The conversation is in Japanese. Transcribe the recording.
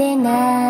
れない